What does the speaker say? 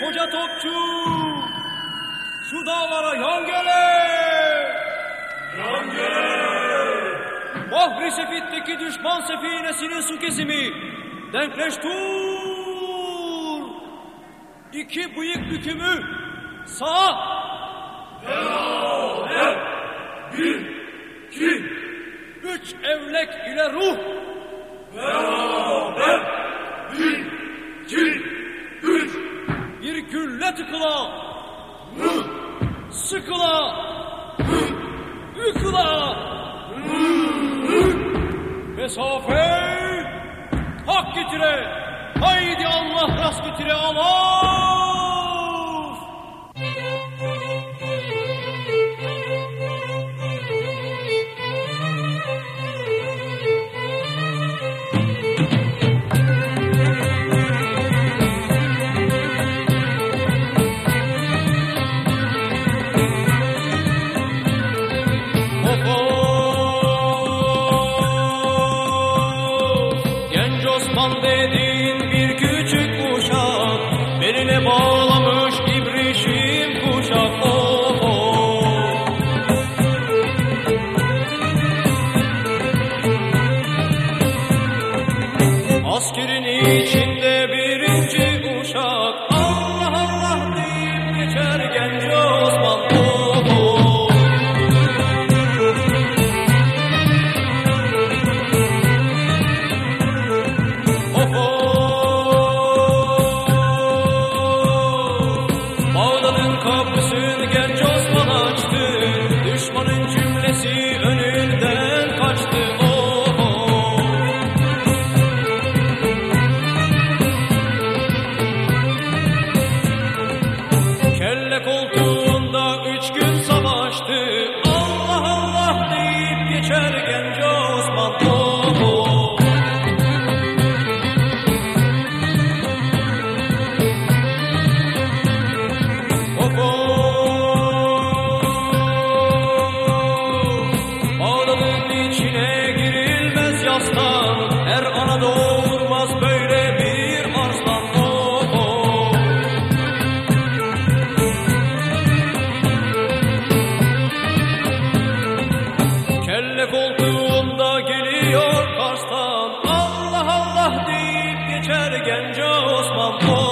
koca topçu. Şu dağlara yan gele. Yan gele. Bahri Sefit'teki düşman sefinesinin su kesimi. Denkleş tur. İki bıyık bükümü. Sağa. Beraber. Bir, iki. Üç evlek ile ruh. Beraber. Sıkıla. Yıkıla. Mesafe hak getire. Haydi Allah rast getire Allah. dediğin bir küçük uşak Beline bağlamış ibrişim kuşak oh, oh. Askerin için baktı Allah Allah deyip geçer gence Osman oh, oh. Oh, içine girilmez yastan Oh.